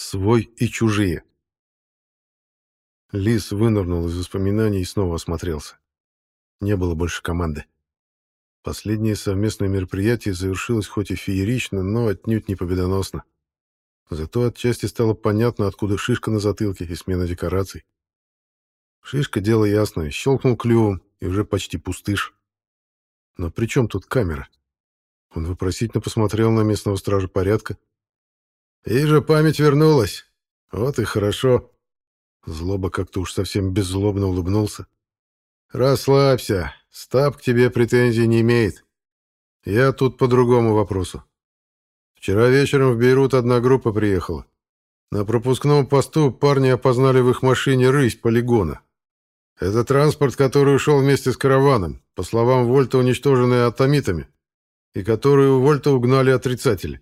Свой и чужие. Лис вынырнул из воспоминаний и снова осмотрелся. Не было больше команды. Последнее совместное мероприятие завершилось хоть и феерично, но отнюдь не победоносно. Зато отчасти стало понятно, откуда шишка на затылке и смена декораций. Шишка — дело ясное, щелкнул клювом и уже почти пустыш. Но при чем тут камера? Он вопросительно посмотрел на местного стража порядка. «Вижу, память вернулась. Вот и хорошо». Злоба как-то уж совсем беззлобно улыбнулся. «Расслабься. Стаб к тебе претензий не имеет. Я тут по другому вопросу. Вчера вечером в Бейрут одна группа приехала. На пропускном посту парни опознали в их машине рысь полигона. Это транспорт, который ушел вместе с караваном, по словам Вольта, уничтоженный атомитами, и который у Вольта угнали отрицатели.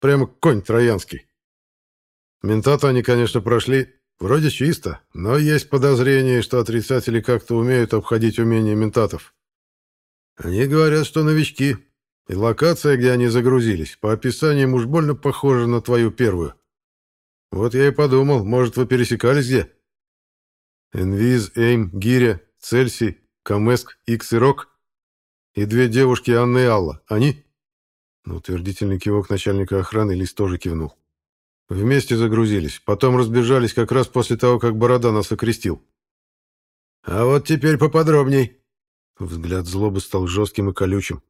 Прямо конь троянский. Ментата они, конечно, прошли. Вроде чисто, но есть подозрение, что отрицатели как-то умеют обходить умения ментатов. Они говорят, что новички, и локация, где они загрузились, по описаниям уж больно похожа на твою первую. Вот я и подумал, может, вы пересекались где? Энвиз, Эйм, Гиря, Цельсий, Камеск, Икс и Рок? И две девушки, Анна и Алла. Они? На утвердительный кивок начальника охраны Лис тоже кивнул. Вместе загрузились, потом разбежались как раз после того, как Борода нас окрестил. «А вот теперь поподробней». Взгляд злобы стал жестким и колючим.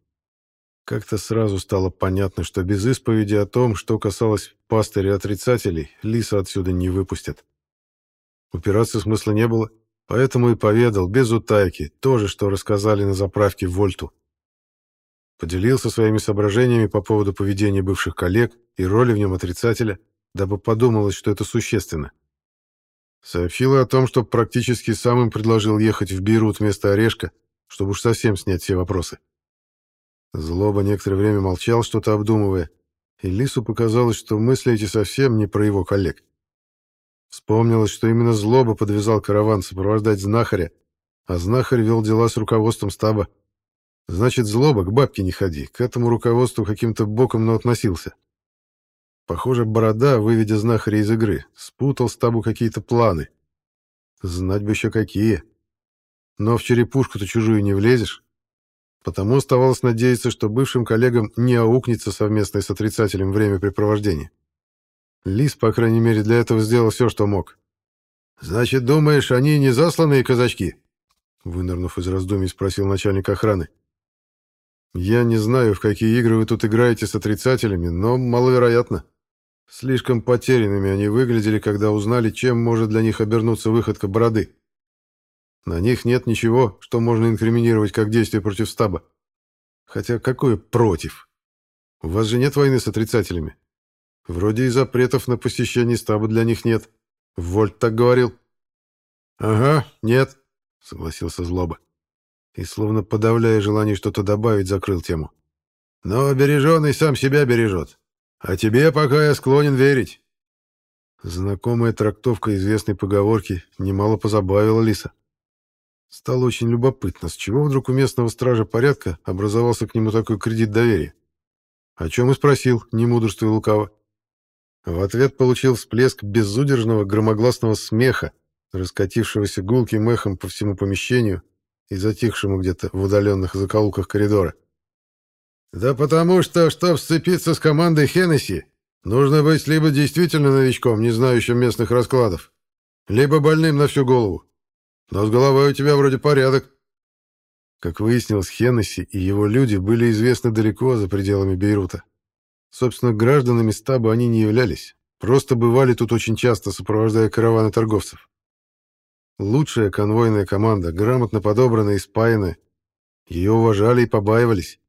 Как-то сразу стало понятно, что без исповеди о том, что касалось пастыря-отрицателей, Лиса отсюда не выпустят. Упираться смысла не было, поэтому и поведал, без утайки, то же, что рассказали на заправке Вольту. Поделился своими соображениями по поводу поведения бывших коллег и роли в нем отрицателя, дабы подумалось, что это существенно. Сообщила о том, что практически сам им предложил ехать в Бейрут вместо Орешка, чтобы уж совсем снять все вопросы. Злоба некоторое время молчал, что-то обдумывая, и Лису показалось, что мысли эти совсем не про его коллег. Вспомнилось, что именно Злоба подвязал караван сопровождать знахаря, а знахарь вел дела с руководством стаба. Значит, Злоба, к бабке не ходи, к этому руководству каким-то боком, но относился. Похоже, Борода, выведя знахаря из игры, спутал стабу какие-то планы. Знать бы еще какие. Но в черепушку-то чужую не влезешь. Потому оставалось надеяться, что бывшим коллегам не аукнется совместное с отрицателем времяпрепровождение. Лис, по крайней мере, для этого сделал все, что мог. «Значит, думаешь, они не засланные казачки?» Вынырнув из раздумий, спросил начальник охраны. «Я не знаю, в какие игры вы тут играете с отрицателями, но маловероятно. Слишком потерянными они выглядели, когда узнали, чем может для них обернуться выходка бороды. На них нет ничего, что можно инкриминировать как действие против стаба. Хотя какое против? У вас же нет войны с отрицателями. Вроде и запретов на посещение стаба для них нет. Вольт так говорил. Ага, нет, согласился Злоба. И, словно подавляя желание что-то добавить, закрыл тему. Но береженный сам себя бережет. А тебе пока я склонен верить. Знакомая трактовка известной поговорки немало позабавила Лиса. Стало очень любопытно, с чего вдруг у местного стража порядка образовался к нему такой кредит доверия. О чем и спросил, не мудрствуя лукаво. В ответ получил всплеск безудержного громогласного смеха, раскатившегося гулким эхом по всему помещению и затихшему где-то в удаленных закоулках коридора. «Да потому что, чтобы сцепиться с командой Хеннесси, нужно быть либо действительно новичком, не знающим местных раскладов, либо больным на всю голову. Но с головой у тебя вроде порядок. Как выяснилось, Хеннесси и его люди были известны далеко за пределами Бейрута. Собственно, гражданами стаба они не являлись, просто бывали тут очень часто, сопровождая караваны торговцев. Лучшая конвойная команда, грамотно подобранная и спаянная. Ее уважали и побаивались.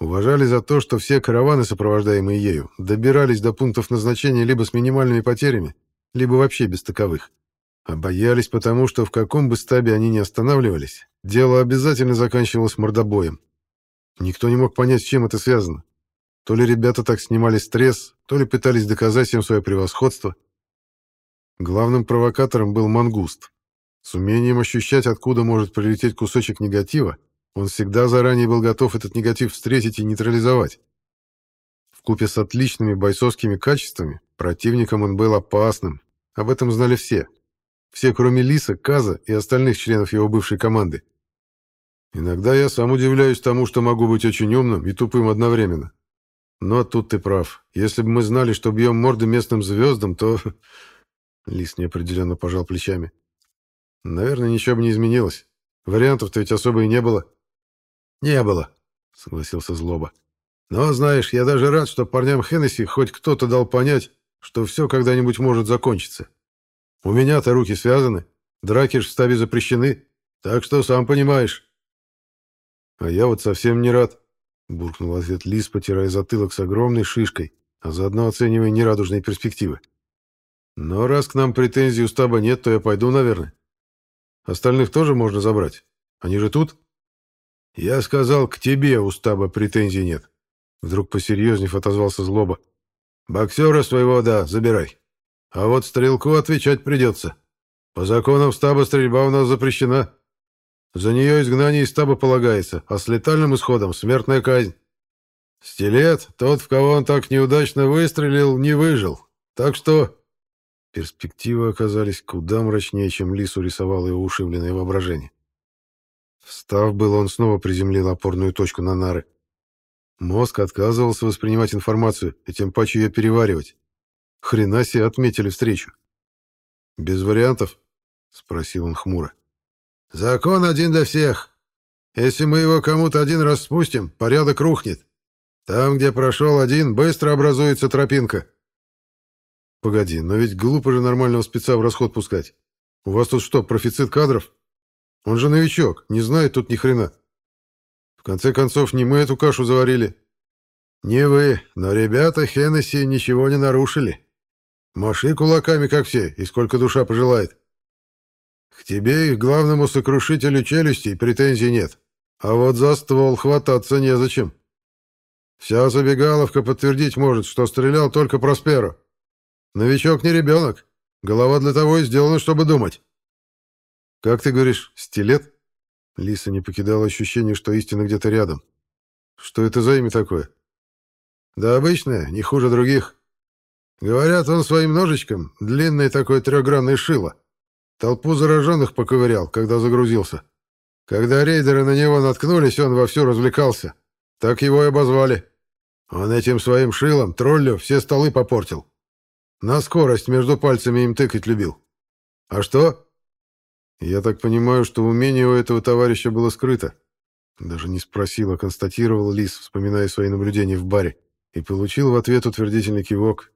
Уважали за то, что все караваны, сопровождаемые ею, добирались до пунктов назначения либо с минимальными потерями, либо вообще без таковых. А боялись потому, что в каком бы стабе они ни останавливались, дело обязательно заканчивалось мордобоем. Никто не мог понять, с чем это связано. То ли ребята так снимали стресс, то ли пытались доказать им свое превосходство. Главным провокатором был мангуст. С умением ощущать, откуда может прилететь кусочек негатива, он всегда заранее был готов этот негатив встретить и нейтрализовать. Вкупе с отличными бойцовскими качествами, противником он был опасным. Об этом знали все. Все, кроме Лиса, Каза и остальных членов его бывшей команды. Иногда я сам удивляюсь тому, что могу быть очень умным и тупым одновременно. Но тут ты прав. Если бы мы знали, что бьем морды местным звездам, то... Лис неопределенно пожал плечами. Наверное, ничего бы не изменилось. Вариантов-то ведь особо и не было. Не было, согласился Злоба. Но, знаешь, я даже рад, что парням Хеннесси хоть кто-то дал понять, что все когда-нибудь может закончиться. У меня-то руки связаны, драки ж в стабе запрещены, так что сам понимаешь. А я вот совсем не рад, буркнул ответ Лис, потирая затылок с огромной шишкой, а заодно оценивая нерадужные перспективы. Но раз к нам претензий у стаба нет, то я пойду, наверное. Остальных тоже можно забрать. Они же тут? Я сказал, к тебе у стаба претензий нет. Вдруг посерьезнев отозвался злоба. Боксера своего, да, забирай. А вот стрелку отвечать придется. По законам стаба стрельба у нас запрещена. За нее изгнание из стаба полагается, а с летальным исходом смертная казнь. Стилет, тот, в кого он так неудачно выстрелил, не выжил. Так что... Перспективы оказались куда мрачнее, чем Лису рисовало его ушибленное воображение. Встав было, он снова приземлил опорную точку на нары. Мозг отказывался воспринимать информацию и тем паче ее переваривать. Хрена себе отметили встречу. «Без вариантов?» — спросил он хмуро. Закон один для всех. Если мы его кому-то один раз спустим, порядок рухнет. Там, где прошел один, быстро образуется тропинка. Погоди, но ведь глупо же нормального спеца в расход пускать. У вас тут что, профицит кадров? Он же новичок, не знает тут ни хрена. В конце концов, не мы эту кашу заварили. Не вы, но ребята Хеннесси ничего не нарушили. Маши кулаками, как все, и сколько душа пожелает. К тебе и к главному сокрушителю челюстей претензий нет. А вот за ствол хвататься незачем. Вся забегаловка подтвердить может, что стрелял только Просперо. Новичок не ребенок. Голова для того и сделана, чтобы думать. Как ты говоришь, стилет? Лиса не покидала ощущение, что истина где-то рядом. Что это за имя такое? Да обычное, не хуже других. Говорят, он своим ножичком длинное такое трехгранное шило. Толпу зараженных поковырял, когда загрузился. Когда рейдеры на него наткнулись, он вовсю развлекался. Так его и обозвали. Он этим своим шилом, троллю, все столы попортил. На скорость между пальцами им тыкать любил. А что? Я так понимаю, что умение у этого товарища было скрыто. Даже не спросил, а констатировал Лис, вспоминая свои наблюдения в баре, и получил в ответ утвердительный кивок.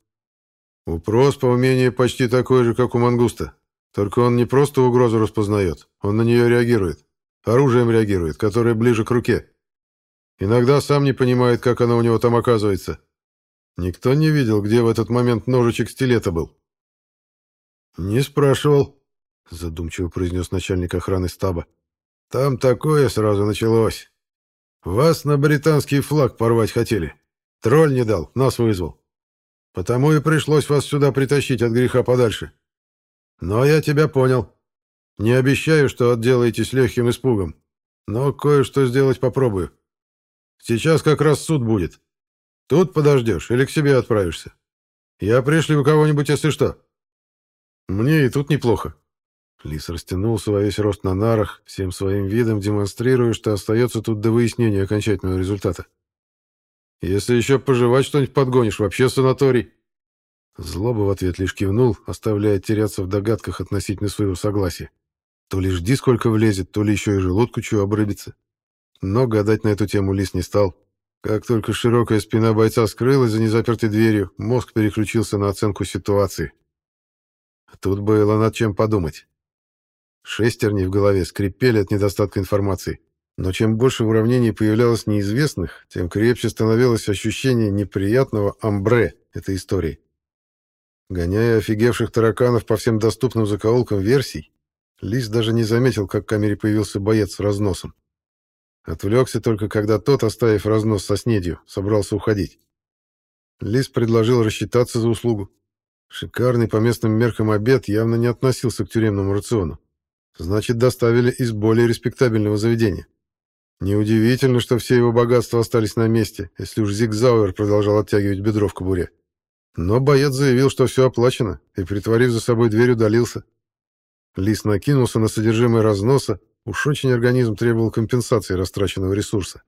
Упрос по умению почти такой же, как у мангуста. Только он не просто угрозу распознает, он на нее реагирует. Оружием реагирует, которое ближе к руке. Иногда сам не понимает, как оно у него там оказывается. Никто не видел, где в этот момент ножичек стилета был. «Не спрашивал», — задумчиво произнес начальник охраны стаба. «Там такое сразу началось. Вас на британский флаг порвать хотели. Тролль не дал, нас вызвал. Потому и пришлось вас сюда притащить от греха подальше. Но я тебя понял. Не обещаю, что отделаетесь легким испугом, но кое-что сделать попробую. Сейчас как раз суд будет. Тут подождешь или к себе отправишься? Я пришлю кого-нибудь, если что. Мне и тут неплохо. Лис растянулся во весь рост на нарах, всем своим видом демонстрируя, что остается тут до выяснения окончательного результата. Если еще пожевать что-нибудь подгонишь, вообще санаторий. Злоба в ответ лишь кивнул, оставляя теряться в догадках относительно своего согласия. То ли жди, сколько влезет, то ли еще и желудку чего обрыбится. Но гадать на эту тему Лис не стал. Как только широкая спина бойца скрылась за незапертой дверью, мозг переключился на оценку ситуации. Тут было над чем подумать. Шестерни в голове скрипели от недостатка информации. Но чем больше в уравнении появлялось неизвестных, тем крепче становилось ощущение неприятного амбре этой истории. Гоняя офигевших тараканов по всем доступным закоулкам версий, Лис даже не заметил, как в камере появился боец с разносом. Отвлекся только, когда тот, оставив разнос со снедью, собрался уходить. Лис предложил рассчитаться за услугу. Шикарный по местным меркам обед явно не относился к тюремному рациону. Значит, доставили из более респектабельного заведения. Неудивительно, что все его богатства остались на месте, если уж Зигзауэр продолжал оттягивать бедро в кобуре. Но боец заявил, что все оплачено, и, притворив за собой дверь, удалился. Лис накинулся на содержимое разноса, уж очень организм требовал компенсации растраченного ресурса.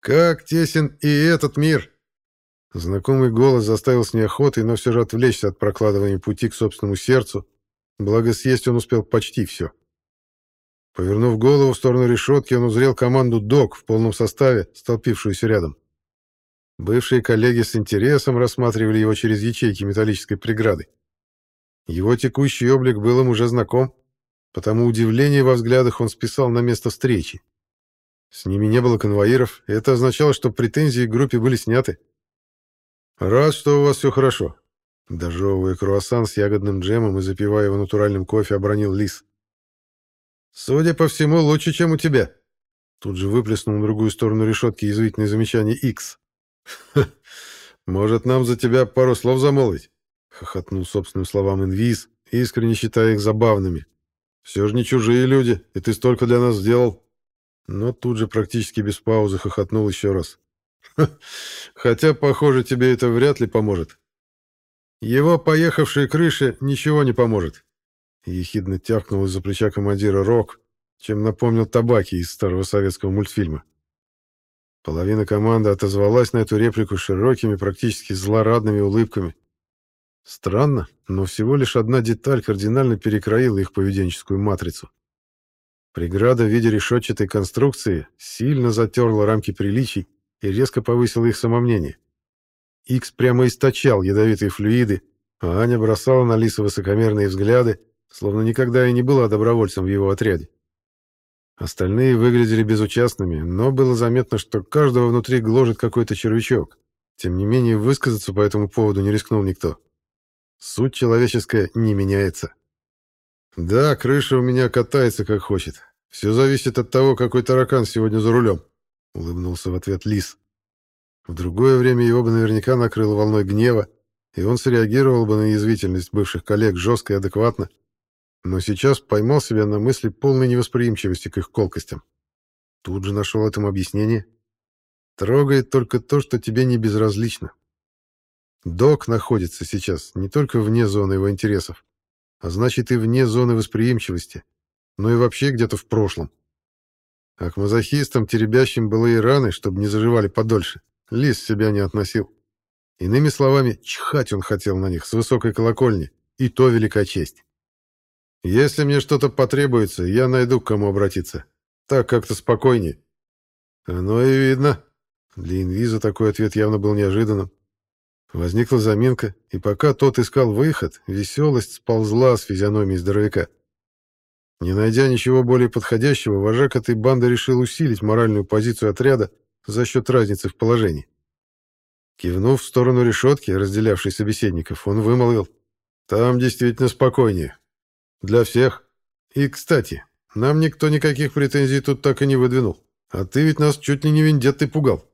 «Как тесен и этот мир!» Знакомый голос заставил с неохотой, но все же отвлечься от прокладывания пути к собственному сердцу, благо съесть он успел почти все. Повернув голову в сторону решетки, он узрел команду «Док» в полном составе, столпившуюся рядом. Бывшие коллеги с интересом рассматривали его через ячейки металлической преграды. Его текущий облик был им уже знаком, потому удивление во взглядах он списал на место встречи. С ними не было конвоиров, и это означало, что претензии к группе были сняты. «Рад, что у вас все хорошо», — дожевывая круассан с ягодным джемом и запивая его натуральным кофе, обронил Лис. «Судя по всему, лучше, чем у тебя». Тут же выплеснул на другую сторону решетки язвительное замечание Икс. «Может, нам за тебя пару слов замолвить?» — хохотнул собственным словам инвиз, искренне считая их забавными. «Все же не чужие люди, и ты столько для нас сделал». Но тут же практически без паузы хохотнул еще раз. «Хотя, похоже, тебе это вряд ли поможет. Его поехавшей крыше ничего не поможет. Ехидно тявкнул из-за плеча командира Рок, чем напомнил табаки из старого советского мультфильма. Половина команды отозвалась на эту реплику широкими, практически злорадными улыбками. Странно, но всего лишь одна деталь кардинально перекроила их поведенческую матрицу. Преграда в виде решетчатой конструкции сильно затерла рамки приличий и резко повысила их самомнение. Икс прямо источал ядовитые флюиды, а Аня бросала на Лиса высокомерные взгляды, словно никогда и не была добровольцем в его отряде. Остальные выглядели безучастными, но было заметно, что каждого внутри гложет какой-то червячок. Тем не менее, высказаться по этому поводу не рискнул никто. Суть человеческая не меняется. «Да, крыша у меня катается как хочет. Все зависит от того, какой таракан сегодня за рулем», — улыбнулся в ответ Лис. В другое время его бы наверняка накрыло волной гнева, и он среагировал бы на язвительность бывших коллег жестко и адекватно, но сейчас поймал себя на мысли полной невосприимчивости к их колкостям. Тут же нашел этому объяснение. Трогает только то, что тебе не безразлично. Док находится сейчас не только вне зоны его интересов, а значит и вне зоны восприимчивости, но и вообще где-то в прошлом. А к мазохистам, теребящим былые раны, чтобы не заживали подольше, Лис себя не относил. Иными словами, чхать он хотел на них с высокой колокольни, и то велика честь. Если мне что-то потребуется, я найду, к кому обратиться. Так как-то спокойнее. Оно и видно. Для инвиза такой ответ явно был неожиданным. Возникла заминка, и пока тот искал выход, веселость сползла с физиономии здоровяка. Не найдя ничего более подходящего, вожак этой банды решил усилить моральную позицию отряда за счет разницы в положении. Кивнув в сторону решетки, разделявшей собеседников, он вымолвил. «Там действительно спокойнее. Для всех. И, кстати, нам никто никаких претензий тут так и не выдвинул. А ты ведь нас чуть ли не вендеттой пугал.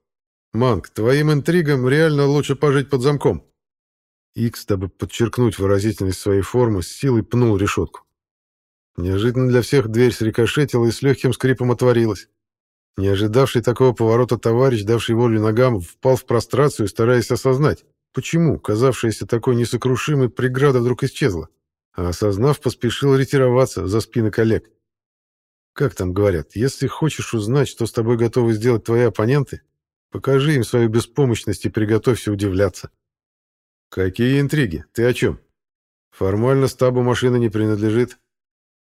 Манг, твоим интригам реально лучше пожить под замком. Икс, дабы подчеркнуть выразительность своей формы, с силой пнул решетку. Неожиданно для всех дверь срикошетила и с легким скрипом отворилась. Не ожидавший такого поворота товарищ, давший волю ногам, впал в прострацию, стараясь осознать, почему казавшаяся такой несокрушимой преграда вдруг исчезла а осознав, поспешил ретироваться за спины коллег. Как там говорят, если хочешь узнать, что с тобой готовы сделать твои оппоненты, покажи им свою беспомощность и приготовься удивляться. Какие интриги? Ты о чем? Формально стабу машина не принадлежит.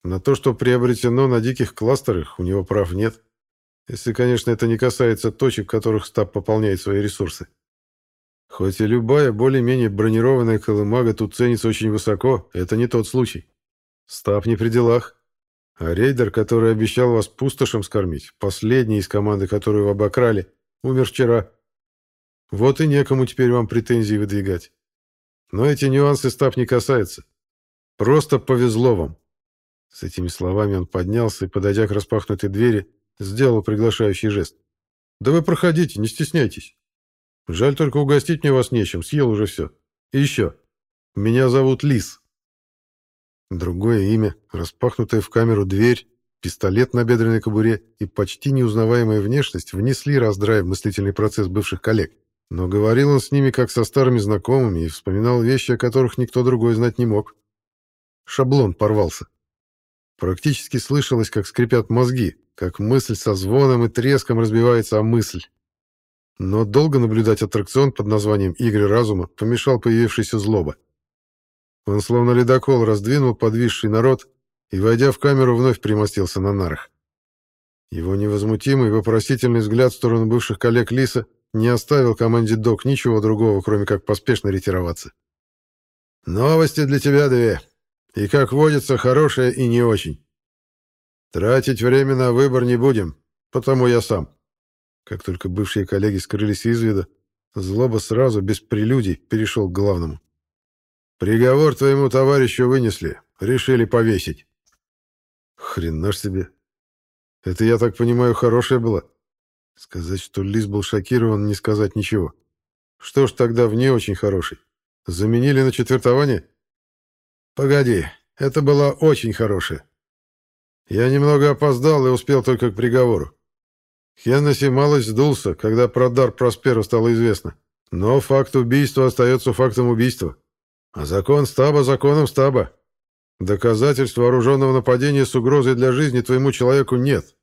На то, что приобретено на диких кластерах, у него прав нет. Если, конечно, это не касается точек, в которых стаб пополняет свои ресурсы. Хоть и любая более-менее бронированная колымага тут ценится очень высоко, это не тот случай. Стаб не при делах. А рейдер, который обещал вас пустошем скормить, последний из команды, которую вы обокрали, умер вчера. Вот и некому теперь вам претензии выдвигать. Но эти нюансы стаб не касается. Просто повезло вам. С этими словами он поднялся и, подойдя к распахнутой двери, сделал приглашающий жест. «Да вы проходите, не стесняйтесь». Жаль только угостить мне вас нечем, съел уже все. И еще. Меня зовут Лис. Другое имя, распахнутая в камеру дверь, пистолет на бедренной кобуре и почти неузнаваемая внешность внесли раздрай в мыслительный процесс бывших коллег. Но говорил он с ними как со старыми знакомыми и вспоминал вещи, о которых никто другой знать не мог. Шаблон порвался. Практически слышалось, как скрипят мозги, как мысль со звоном и треском разбивается о мысль. Но долго наблюдать аттракцион под названием «Игры разума» помешал появившийся злоба. Он словно ледокол раздвинул подвисший народ и, войдя в камеру, вновь примостился на нарах. Его невозмутимый вопросительный взгляд в сторону бывших коллег Лиса не оставил команде ДОК ничего другого, кроме как поспешно ретироваться. «Новости для тебя две. И, как водится, хорошие и не очень. Тратить время на выбор не будем, потому я сам». Как только бывшие коллеги скрылись из вида, злоба сразу, без прелюдий, перешел к главному. «Приговор твоему товарищу вынесли. Решили повесить». «Хрена ж себе. Это, я так понимаю, хорошее было?» Сказать, что Лис был шокирован, не сказать ничего. Что ж тогда в не очень хороший? Заменили на четвертование? Погоди, это было очень хорошее. Я немного опоздал и успел только к приговору. Хеннесси малость сдулся, когда про дар Просперу стало известно. Но факт убийства остается фактом убийства. А закон стаба законом стаба. Доказательств вооруженного нападения с угрозой для жизни твоему человеку нет.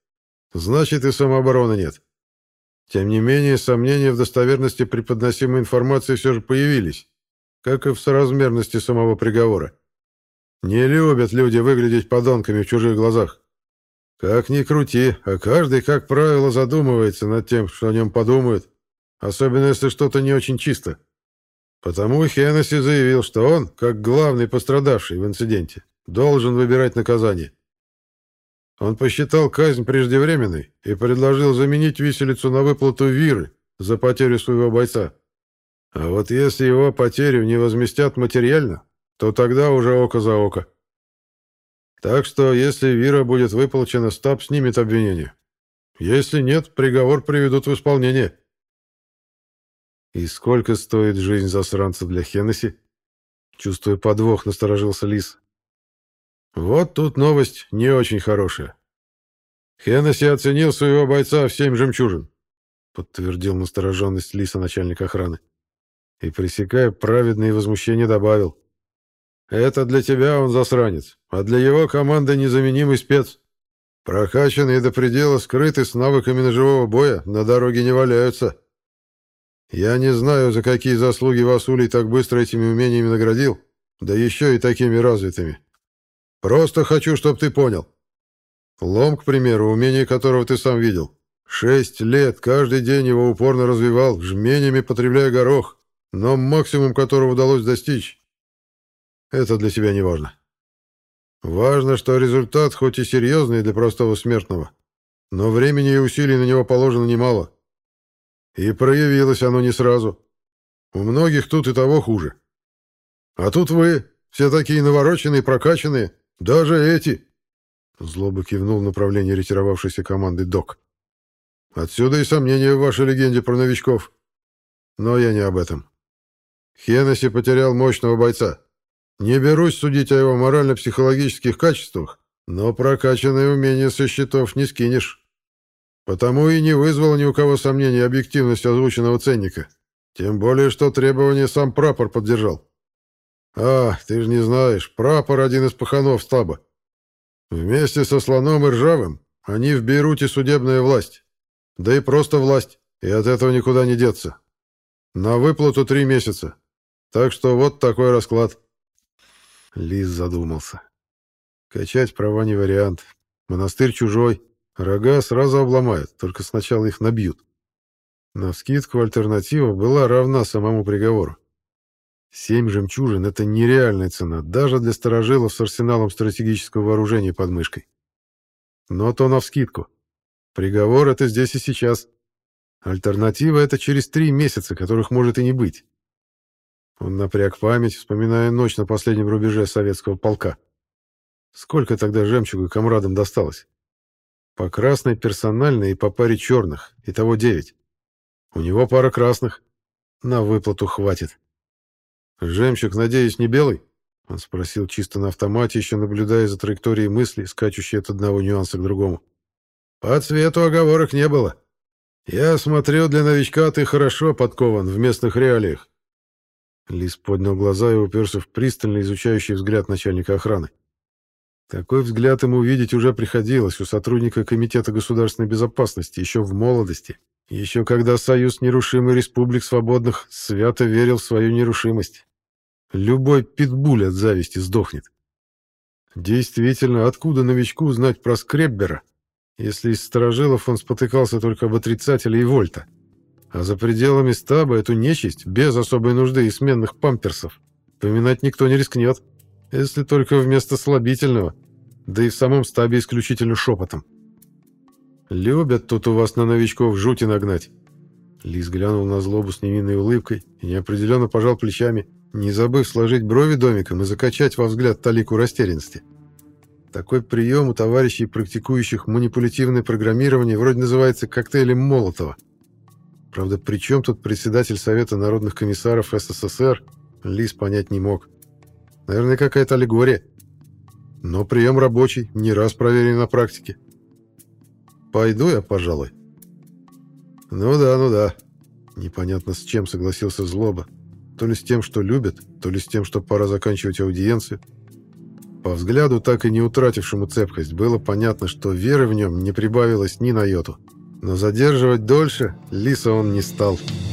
Значит, и самообороны нет. Тем не менее, сомнения в достоверности преподносимой информации все же появились, как и в соразмерности самого приговора. Не любят люди выглядеть подонками в чужих глазах. Как ни крути, а каждый, как правило, задумывается над тем, что о нем подумают, особенно если что-то не очень чисто. Потому Хеннесси заявил, что он, как главный пострадавший в инциденте, должен выбирать наказание. Он посчитал казнь преждевременной и предложил заменить виселицу на выплату виры за потерю своего бойца. А вот если его потерю не возместят материально, то тогда уже око за око. Так что, если Вира будет выполчена, стаб снимет обвинение. Если нет, приговор приведут в исполнение. И сколько стоит жизнь засранца для Хеннесси? Чувствуя подвох, насторожился Лис. Вот тут новость не очень хорошая. Хеннесси оценил своего бойца в семь жемчужин, подтвердил настороженность Лиса начальник охраны. И, пресекая праведные возмущения, добавил. Это для тебя он засранец, а для его команды незаменимый спец. Прокачанные до предела, скрыты с навыками ножевого боя, на дороге не валяются. Я не знаю, за какие заслуги Васулий так быстро этими умениями наградил, да еще и такими развитыми. Просто хочу, чтобы ты понял. Лом, к примеру, умение которого ты сам видел. Шесть лет, каждый день его упорно развивал, жменями потребляя горох, но максимум которого удалось достичь это для тебя не важно. Важно, что результат хоть и серьезный для простого смертного, но времени и усилий на него положено немало. И проявилось оно не сразу. У многих тут и того хуже. А тут вы, все такие навороченные, прокачанные, даже эти. Злоба кивнул в направлении ретировавшейся команды ДОК. Отсюда и сомнения в вашей легенде про новичков. Но я не об этом. Хеннесси потерял мощного бойца. Не берусь судить о его морально-психологических качествах, но прокачанные умения со счетов не скинешь. Потому и не вызвало ни у кого сомнений объективность озвученного ценника. Тем более, что требования сам прапор поддержал. А, ты же не знаешь, прапор один из паханов стаба. Вместе со слоном и ржавым они в Бейруте судебная власть. Да и просто власть, и от этого никуда не деться. На выплату три месяца. Так что вот такой расклад. Лис задумался. Качать права не вариант. Монастырь чужой. Рога сразу обломают, только сначала их набьют. На вскидку альтернатива была равна самому приговору. Семь жемчужин — это нереальная цена, даже для старожилов с арсеналом стратегического вооружения под мышкой. Но то навскидку. Приговор — это здесь и сейчас. Альтернатива — это через три месяца, которых может и не быть. Он напряг память, вспоминая ночь на последнем рубеже советского полка. Сколько тогда жемчуга комрадам досталось? По красной персональной и по паре черных, итого девять. У него пара красных. На выплату хватит. Жемчуг, надеюсь, не белый? Он спросил чисто на автомате, еще наблюдая за траекторией мысли, скачущей от одного нюанса к другому. «По цвету оговорок не было. Я смотрю, для новичка ты хорошо подкован в местных реалиях». Лис поднял глаза и уперся в пристально изучающий взгляд начальника охраны. Такой взгляд ему видеть уже приходилось у сотрудника Комитета государственной безопасности еще в молодости, еще когда Союз нерушимых республик свободных свято верил в свою нерушимость. Любой питбуль от зависти сдохнет. Действительно, откуда новичку знать про Скреббера, если из сторожилов он спотыкался только об отрицателе и вольта? А за пределами стаба эту нечисть, без особой нужды и сменных памперсов, поминать никто не рискнет, если только вместо слабительного, да и в самом стабе исключительно шепотом. «Любят тут у вас на новичков жути нагнать». Лис глянул на злобу с невинной улыбкой и неопределенно пожал плечами – не забыв сложить брови домиком и закачать во взгляд талику растерянности. Такой прием у товарищей, практикующих манипулятивное программирование, вроде называется коктейлем Молотова. Правда, при чем тут председатель Совета народных комиссаров СССР, Лис понять не мог. Наверное, какая-то аллегория. Но прием рабочий, не раз проверен на практике. Пойду я, пожалуй. Ну да, ну да. Непонятно с чем согласился Злоба. То ли с тем, что любит, то ли с тем, что пора заканчивать аудиенцию. По взгляду, так и не утратившему цепкость, было понятно, что веры в нем не прибавилось ни на йоту. Но задерживать дольше Лиса он не стал. «Лиса»